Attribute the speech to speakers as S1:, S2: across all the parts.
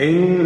S1: إن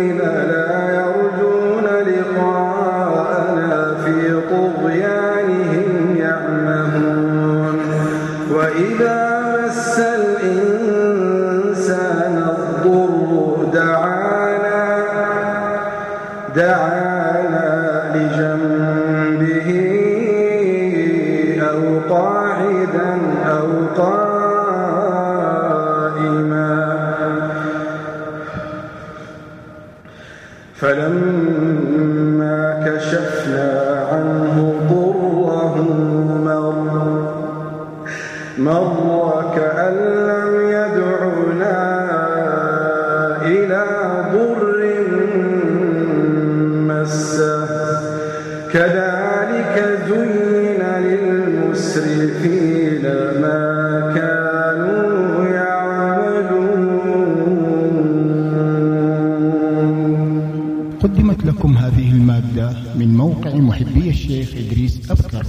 S1: فلما كشفنا عنه ضره مر مر كأن كذلك زين للمسرفين ما كانوا يعملون.
S2: قدمت لكم هذه المادة من موقع محبي الشيخ إدريس أبكر.